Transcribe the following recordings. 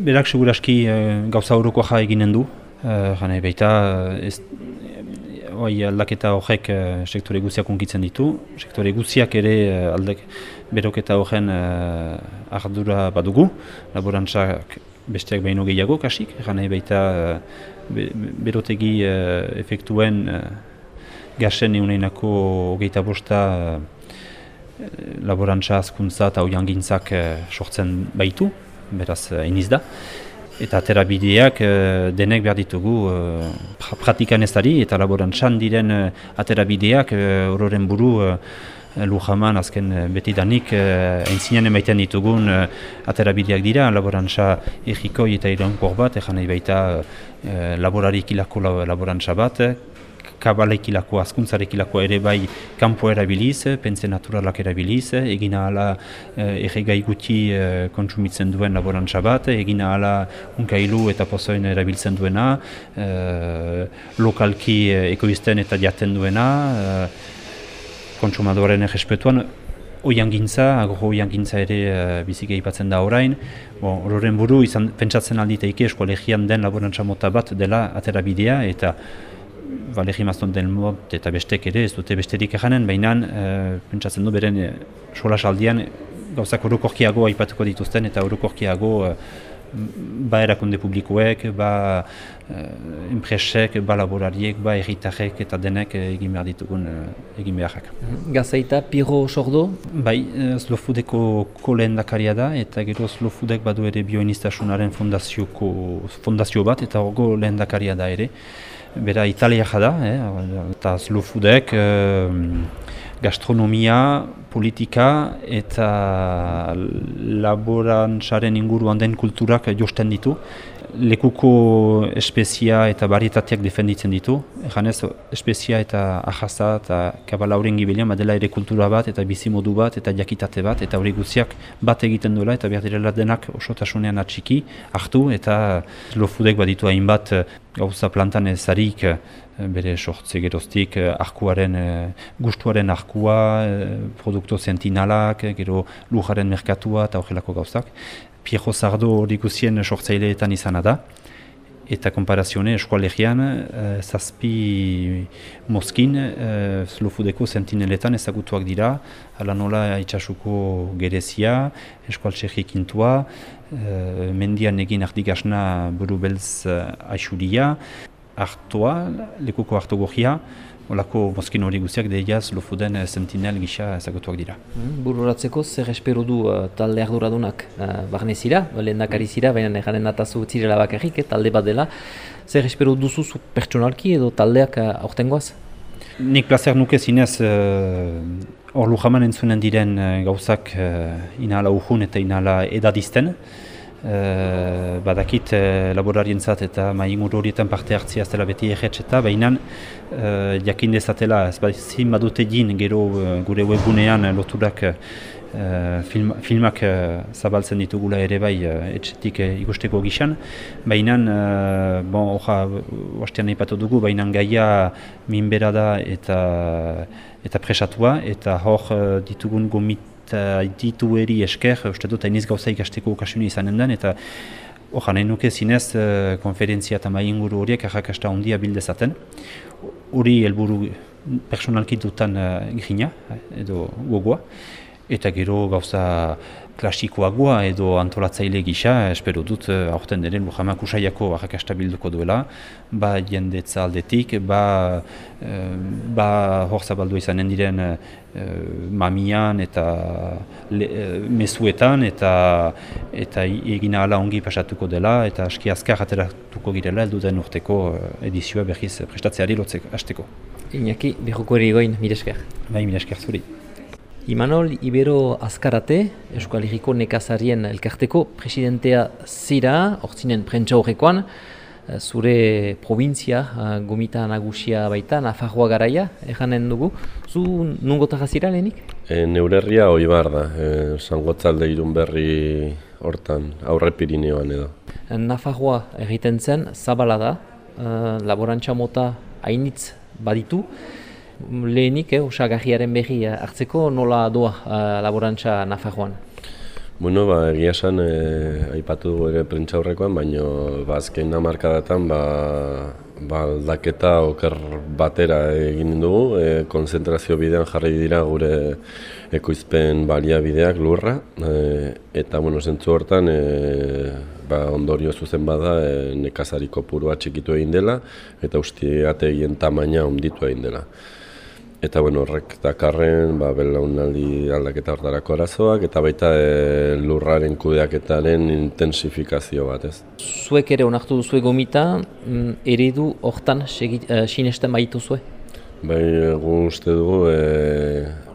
berak seguraski gauza horoko ja eginen du, jane baita ez, oi, aldaketa horrek sektore guziak unkitzen ditu, sektore guziak ere aldek beroketa horren ardura badugu, laborantzak besteak baino gehiago kasik, jane baita berotegi efektuen gasen euneinako hogeita bosta laborantza azkuntza eta oiangintzak sortzen baitu, beraz iniz da. Eta aterabideak e, denek behar ditugu e, pratikan ez dari, eta laborantzan diren e, aterabideak horren buru e, Lujaman azken beti danik entzinean emaiten ditugun aterabideak dira, laborantza egikoi eta irankor bat, ezan nahi baita laborarik ilako laborantza bat, kabalaikilako, azkuntzarekilako ere bai kanpo erabiliz, pentsa naturalak erabiliz, egina ala eh, erregai guti eh, kontsumitzen duen laborantza bat, egina ala unkailu eta pozoen erabiltzen duena, eh, lokalki eh, ekoizten eta jaten duena, eh, kontsumadoren errespetuan, Oian gintza, agro oian gintza ere uh, biziki aipatzen da orain. Horren buru, izan, pentsatzen alditeike eskolegian den laborantza mota bat dela atera bidea eta Valeri Maston den mot eta bestek ere ez dute besterik eganen, baina e, pentsatzen du beren e, solas aldian gauzak orokorkiago aipatuko dituzten eta orokorkiago e, ba erakunde publikoek, ba e, enpresek, ba laborariek, ba erritarek eta denek egin behar ditugun egin beharrak. Gazaita, Piro Sordo? Bai, Slofudeko kolen dakaria da eta gero Slofudek badu ere bioinistasunaren fondazio bat eta horgo lehen dakaria da ere bera Italia jada, eh, eta slow foodek, eh, gastronomia, politika eta laborantzaren inguruan den kulturak josten ditu lekuko espezia eta barietateak defenditzen ditu. Egan ez, espezia eta ahaza eta kabala horren gibilean, badela ere kultura bat eta bizimodu bat eta jakitate bat eta hori guziak bat egiten duela eta behar direla denak osotasunean atxiki hartu eta lofudek baditu hainbat eh, gauza plantan ezarik eh, bere sortze geroztik eh, arkuaren, gustuaren arkua, produkto zentinalak, gero lujaren merkatua eta horrelako gauzak. Piero Zardo hori guzien sortzaileetan izan da. Eta komparazione eskualegian, uh, zazpi moskin uh, slofudeko sentineletan ezagutuak dira. Hala nola itxasuko gerezia, eskualtxerrik intua, uh, mendian egin ardigasna buru belz uh, aixuria, hartua, lekuko hartogogia, Olako mozkin hori guziak deiaz lofuden sentinel gisa ezagutuak dira. Mm, bururatzeko zer espero du uh, talde arduradunak uh, barne zira, lehen zira, baina eganen natazu zirela bakarrik, eh, talde bat dela. Zer espero duzu zu pertsonalki edo taldeak uh, aurtengoaz? Nik plazer nuke zinez hor uh, lujaman entzunen diren uh, gauzak uh, inala uhun eta inala edadizten. Uh, badakit uh, laborarientzat eta maingur horietan parte hartzia ez dela beti egetx eta behinan uh, jakin dezatela ez zin badute egin gero gure webunean loturak uh, film, filmak uh, zabaltzen ditugula ere bai etxetik uh, ikusteko gixan. Behinan, uh, bon, oja, oastean nahi dugu, behinan gaia minbera da eta eta presatua eta hor ditugun gomit eta ditu eri esker, uste dut hainiz gauza ikasteko okasioni izanen den, eta Oja, nahi nuke zinez uh, konferentzia eta mai inguru horiek errakasta ondia bildezaten. Hori helburu personalki dutan uh, gina, edo gogoa. Eta gero gauza klasikoagoa edo antolatzaile gisa, espero dut, uh, aurten denen Lujamak usaiako arrakasta bilduko duela, ba jendetza aldetik, ba, uh, ba hor zabaldu izanen diren uh, mamian eta le, mesuetan eta eta egina ala ongi pasatuko dela eta aski azkar ateratuko girela heldu den urteko edizioa berriz prestatzeari lotzeko hasteko. Iñaki, behuko erigoin, miresker. Bai, miresker zuri. Imanol Ibero Azkarate, Euskal Herriko Nekazarien elkarteko presidentea zira, ortsinen prentsa horrekoan, eh, zure provintzia, eh, gomita nagusia baita, Nafarroa garaia, eganen dugu. Zu nungota jazira lehenik? E, neurerria hoi bar da, e, zangotzalde irun berri hortan, aurre Pirineoan edo. Nafarroa egiten zen, zabala da, e, laborantza mota hainitz baditu, lehenik, eh, osagarriaren berri hartzeko nola doa uh, laborantza Nafarroan? Bueno, ba, egia esan, e, aipatu dugu ere prentxaurrekoan, baina ba, azken amarkadatan ba, ba, aldaketa oker batera egin dugu, e, konzentrazio bidean jarri dira gure ekoizpen baliabideak lurra, e, eta bueno, zentzu hortan e, ba, ondorio zuzen bada e, nekazariko purua txikitu egin dela, eta ustiategien tamaina onditu egin dela. Eta bueno, horrek dakarren ba, belaunaldi aldaketa hortarako arazoak eta baita e, lurraren kudeaketaren intensifikazio bat, ez? Zuek ere onartu duzu gomita, mm, eredu hortan uh, sinesten baitu zue? Bai, egun uste dugu e,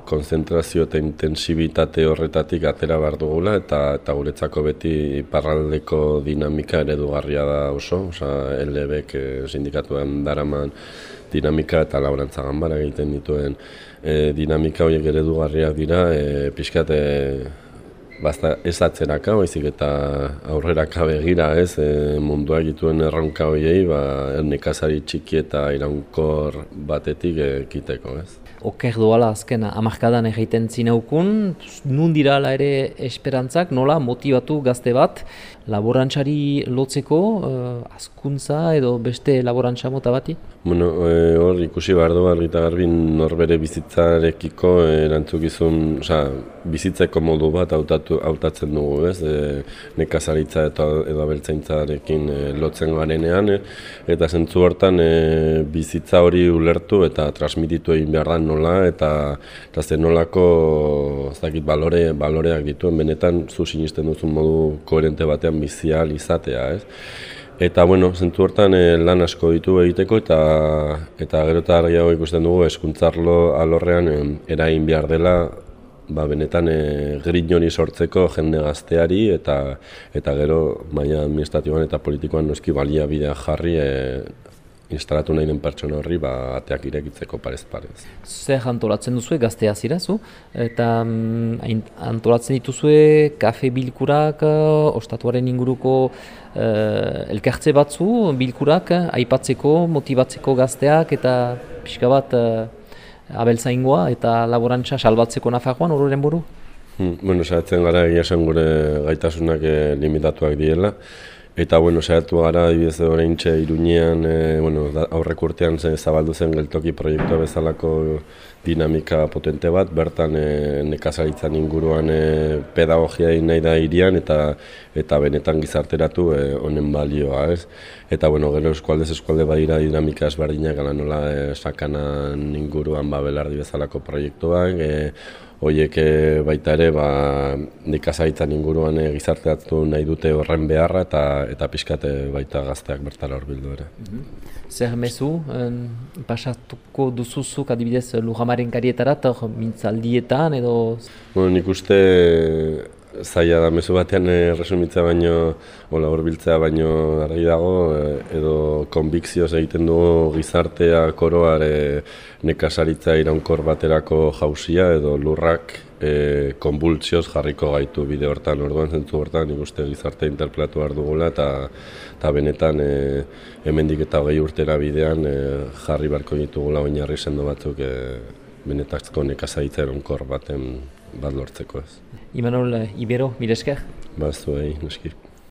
konzentrazio eta intensibitate horretatik atera behar dugula eta, eta guretzako beti parraldeko dinamika eredugarria da oso, oza, LB-ek e, sindikatuan daraman dinamika eta laborantza ganbara egiten dituen e, dinamika horiek eredugarriak dira e, pixkat e, basta ez atzeraka, baizik eta aurreraka begira ez e, mundua egituen erronka horiei ba, nekazari txiki eta iraunkor batetik ekiteko ez. Oker doala azken amarkadan egiten zinaukun, nun dira ere esperantzak, nola motivatu gazte bat, laborantzari lotzeko, uh, azkuntza edo beste laborantza mota bati? Bueno, e, hor ikusi behar du argita garbi norbere bizitzarekiko erantzukizun, oza, bizitzeko modu bat hautatu, hautatzen dugu, ez? E, nekazaritza eta edo abeltzaintzarekin e, lotzen garenean, e, eta zentzu hortan e, bizitza hori ulertu eta transmititu egin behar da nola, eta, eta zen nolako zakit, balore, baloreak dituen, benetan zu sinisten duzun modu koherente batean bizial izatea, ez? Eta, bueno, zentu hortan e, lan asko ditu egiteko eta eta gero eta argiago ikusten dugu eskuntzarlo alorrean e, erain behar dela ba, benetan e, grin hori sortzeko jende gazteari eta eta gero maila administratiboan eta politikoan noski balia bidea jarri e, instalatu nahi den pertsona horri ba, ateak irekitzeko parez parez. Zer antolatzen duzue gaztea zirazu? Eta mm, antolatzen dituzue kafe bilkurak, ostatuaren inguruko uh, elkartze batzu bilkurak, aipatzeko, motibatzeko gazteak eta pixka bat uh, abeltzaingoa eta laborantza salbatzeko nafagoan horren buru? Hmm, bueno, saiatzen gara egia gure gaitasunak eh, limitatuak diela. Eta, bueno, saiatu gara, adibidez orain txe, iruñean, e, bueno, aurrek urtean zen zabaldu zen geltoki proiektua bezalako dinamika potente bat, bertan e, nekazaritzan inguruan e, pedagogia nahi da irian eta eta benetan gizarteratu e, honen balioa, ez? Eta, bueno, gero eskualdez eskualde badira dinamika esberdinak, gala nola e, sakanan inguruan babelardi bezalako proiektuak, e, Oiek baita ere, ba, nekazaitzan inguruan e, gizarteatu nahi dute horren beharra eta eta pixkate baita gazteak bertara hor bildu ere. Mhm. Zer mezu, pasatuko duzuzuk adibidez lujamaren karietarat, mintzaldietan edo? Bueno, nik uste zaila da mezu batean resumitza baino, hola biltzea baino argi dago, eh, edo konbikzioz egiten dugu gizartea koroare nekasaritza iraunkor baterako jausia edo lurrak e, konbultzioz jarriko gaitu bide hortan, orduan zentzu hortan nik uste gizarte interpelatu behar dugula eta, eta benetan e, hemendik eta hogei urtera bidean e, jarri barko ditugula oinarri sendo batzuk e, benetazko nekazaritza eronkor baten bat lortzeko ez. Imanol Ibero, mire esker? Ba, zuei, neski.